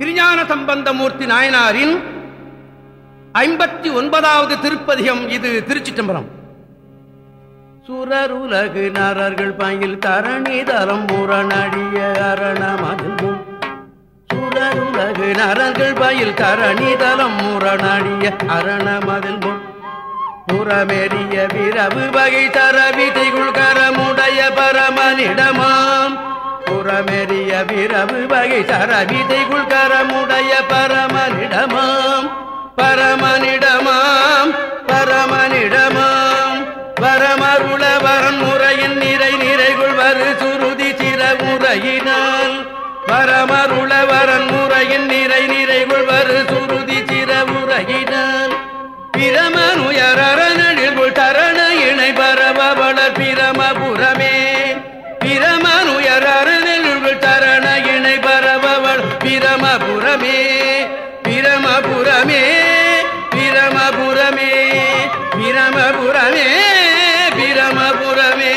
திருஞான சம்பந்தமூர்த்தி நாயனாரின் ஐம்பத்தி ஒன்பதாவது திருப்பதிகம் இது திருச்சிட்டம்பரம் சுரருலகு நரர்கள் பயில் தரணி தரம் முரணடிய அரணமதும் சுரருலகு நரர்கள் பயில் தரணி தரம் முரணடிய அரணமதில் புறமெறிய விரவு வகை தரவி திகுள் கரமுடைய பரமனிடமாம். புறமெறிய விரவு வகை தரவி திகுள் கரமுடைய பரமனிடமாம். பரமனிடமாம் பரமனிடமாம். வரம் முறையின் நிறை நிறைகுள் வரு சுருதி சிறமுறையினால் வரமருள வரன்முறையின் பிரமபுரமே பிரமபுரமே பிரமபுரமே பிரமபுரமே.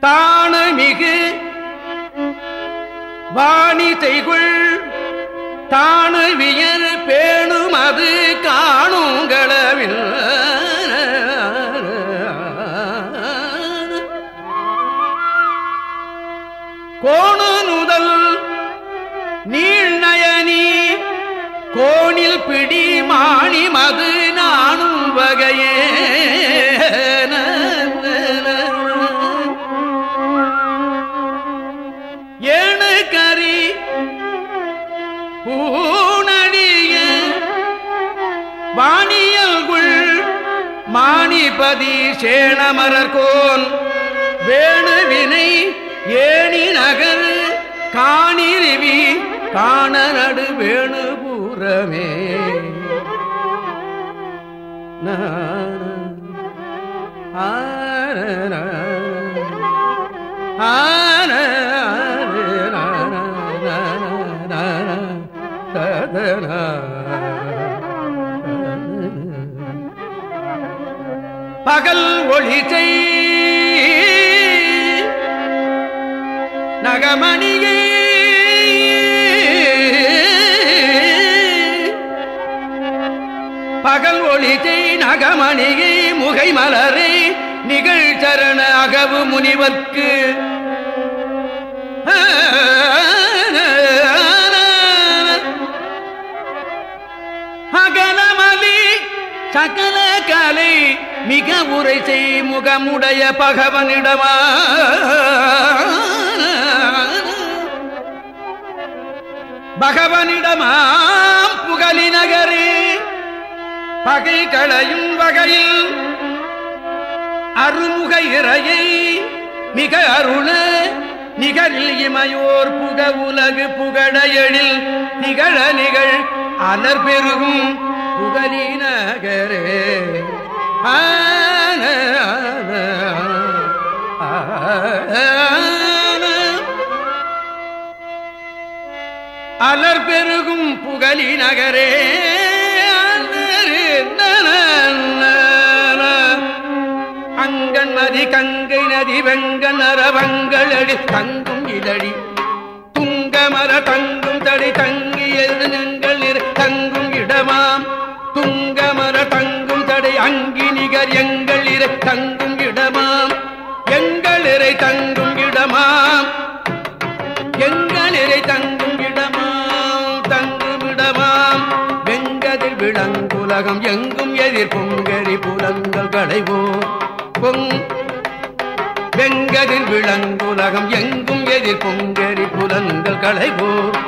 தான மிகு வாணி செய்குள் தானு சேணமரர்கோன் வேணுவினை ஏணி நகர் காணிருவி காண நடு வேணுபூரமே ஆ பகல் ஒளிச்சை நகமணியே. பகல் ஒளிச்சை நகமணியை. முகை மலரை. நிகழ்ச்சரண அகவு முனிவர்க்கு. அகலமலி சகல கலை மிக உரை செய் முகமுடைய பகவனிடமா? பகவனிடமாம் புகழி நகரே. பகை களையும் வகையில் அருமுக இறையை மிக அருள நிகரில் இமையோர் புக உலகு புகழ எழில் நிகழ நிகழ் அலர் பெருகும் புகழி நகரே. அலர் பெருகும் புகழி நகரே. அங்கன் மதி கங்கை நதி வெங்கன் அரவங்கள் அடி தங்கும் இதழி துங்க மர தங்கும் தடி தங்கி நங்கள் தங்கும் இடமாம். துங்க மர தங்கும் தடை அங்கி நிகர் எங்கள் இரு தங்கும் உலகம் எங்கும் எதிர் பொங்கரி புலங்கள் கடைவோ பொங் வெங்கதில் விளங்குலகம் எங்கும் எதிர் பொங்கரி புலங்கள் களைவோர்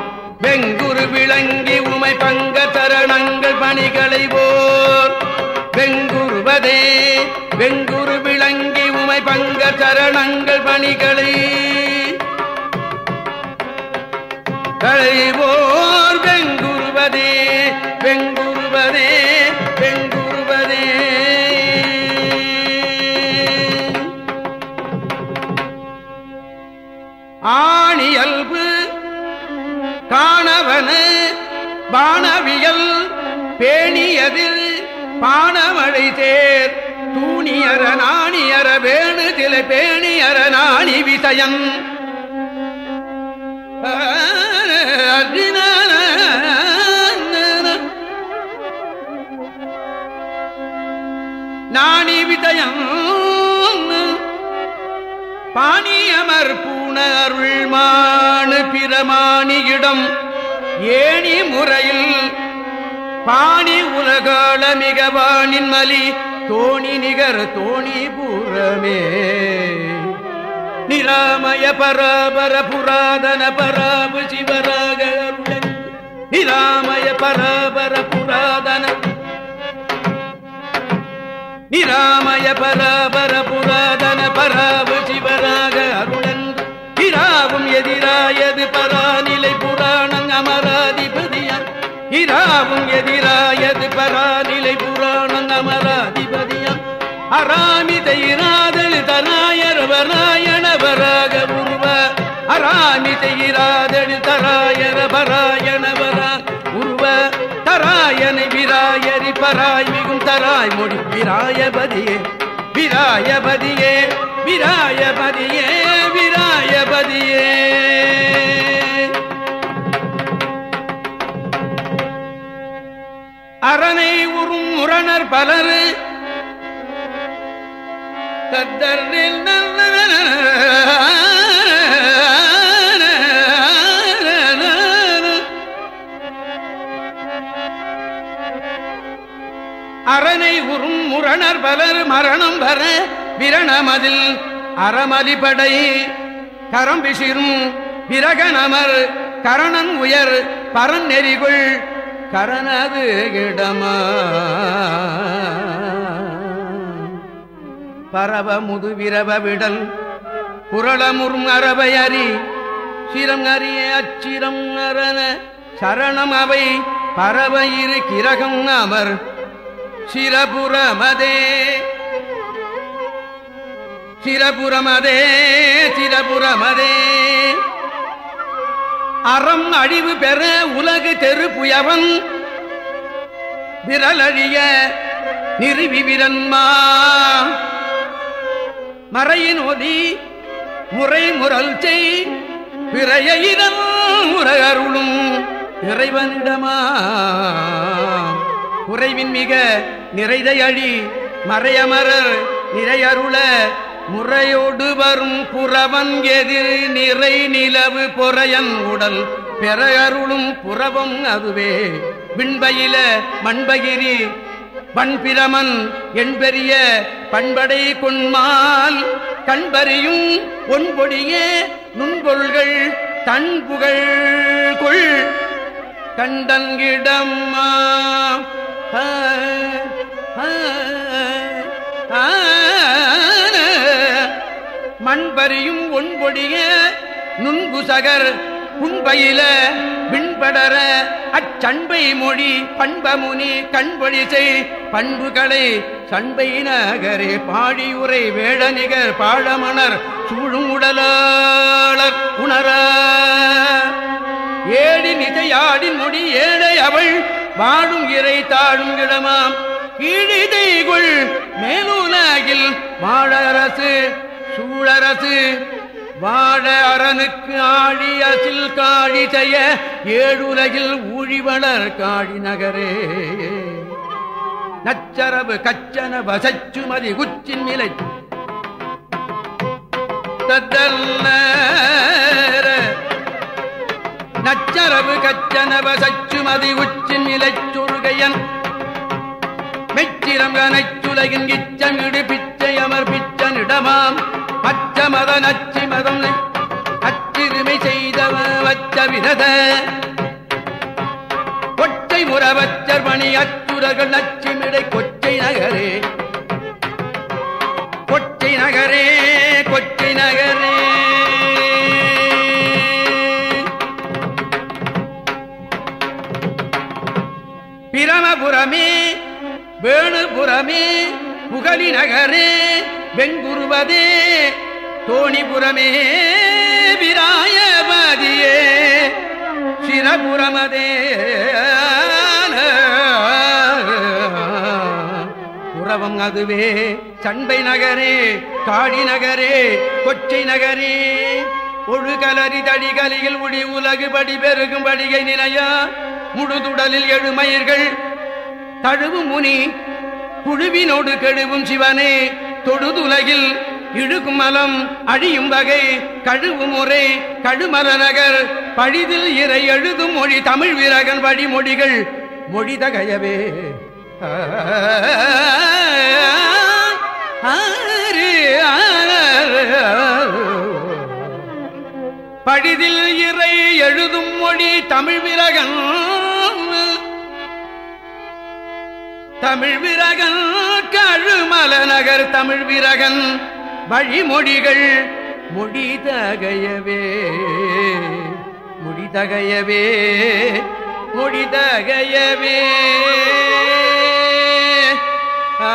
வெங்குரு விளங்கி உமை பங்க தரணங்கள் பணிகளைவோர் வெங்குருவதே வெங்குரு விளங்கி உமை பங்க தரணங்கள் பணிகளை களைவோர். வெங்குருவதே காணவனு பானவியல் பேணியதில் பானமழை தேர் தூணியர நாணியர வேணு தில பேணியர நாணி விசயன் நாணி விதயம். பாணியமர் பூ அருள்மானு பிரமாணியிடம் ஏணி முறையில் பாணி உலகாள மிகவானின் மலி தோணி நிகர் தோணி பூரமே. நிராமய பராபர புராதன பராபு சிவராக நிராமய பராபர புராதன நிராமய பராபர புராதன பராபு அமராதிபதியான் இராவும் எதிராயது பராநிலை புராணன் அமராதிபதியான் அராமிதை இராதல் தராயர் வராயண வராக உருவ அராமிதை இராதல் தராயர பராயண வரா உருவ தராயனை விராயரி பராய் மிகும் தராய் மொழி விராயபதியே. விராயபதியே விராயபதியே விராயபதியே. அரணை உறும் முரணர் பலர். தத்தரில் அரணை உறும் முரணர் பலர் மரணம் வர விரணமதில் அறமலிபடை கரம்பிசிரும் விசிறும் கரணன் உயர் பரநெறிகுள் கரணது இடமா பரவ முது விரவ விடல் புரளமுறும் அரவை அறி சிரம் அறிய அச்சிரம் அரண சரணம் அவை பரவ இரு கிரகம் அமர் சிரபுரமதே. சிரபுரமதே சிரபுரமதே. அறம் அழிவு பெற உலகு தெரு புயவன். விரலழிய நிறுவி விரன்மா. மறையின் ஒதி முறை முரல் செய். பிறைய முறையருளும் இறைவனிடமா. உறைவின் மிக நிறைதை அழி மறையமரர் நிறையருள முறையோடு வரும் புறவன் எதிர் நிறை நிலவு பொறையன் உடல் பெறையருளும் புறவம் அதுவே. விண்பயில மண்பகிரி பண்பிரமன் என்பெரிய பண்படை கொன்மால் கண்பறியும் ஒன்பொடியே நுண்பொருள்கள் தன் புகழ் கொள் ஆ ஆ, ஆ, மண்பறியும் ஒன்பொடிய நுண்புசகர் புண்பயில விண்படர அச்சண்பை மொழி பண்பமுனி கண்பொழிசை பண்புகளை சண்பை நகரே பாடியுரை வேடநிகர் பாழமணர் சூழும் உடலாளர் உணர. ஏடி நிதையாடின் மொழி ஏழை அவள் வாழும் இறை தாழும் இடமாம். கீழிதைகுள் மேலூலாகில் வாழரசு சூழரசு வாழ அரனுக்கு ஆழி அசில் காழி செய்ய ஏழுலகில் ஊழிவளர் காழி நகரே. நச்சரவு கச்சன வசச்சுமதி குச்சின் நிலை. நச்சரவு கச்சனவ சச்சுமதி உச்சின் நிலைச்சுருகையன் மெச்சிரம் கனைச்சுலகின் கிச்சமிடு பிச்சை அமர் பிச்சனிடமாம். அச்ச மத நச்சி மதம் அச்சிறுமை செய்தவ வச்ச விரத. கொச்சை முறவச்சர் பணி அச்சுரர்கள் நச்சிமிடை கொச்சை நகரே. கொச்சை நகரே கொச்சை நகரே. பிரமபுரமே வேணுபுரமே புகழி நகரே வெண்குருவதே தோணிபுரமே விராயபதியே. சிரபுரமதே புறவம் அதுவே சண்பை நகரே காடி நகரே கொச்சை நகரே. ஒழுகலரி தடிகலியில் உடி உலகுபடி பெருகும் படிகை நிலையா முழுதுடலில் எழுமயிர்கள் தழுவு முனி குழுவினோடு கெழுவும் சிவனே. தொழுதுலகில் இழுகுமலம் அழியும் வகை கழுவு முறை கழுமல நகர் பழிதில் இறை எழுதும் மொழி தமிழ் வீரகன் வழிமொழிகள் மொழி தகையவே. பழிதில் இறை எழுதும் மொழி தமிழ் விரகன் தமிழ் விரகன் கழுமல நகர் தமிழ் விரகன். வழிமொழிகள் முடிதகையவே முடிதகையவே முடிதகையவே ஆ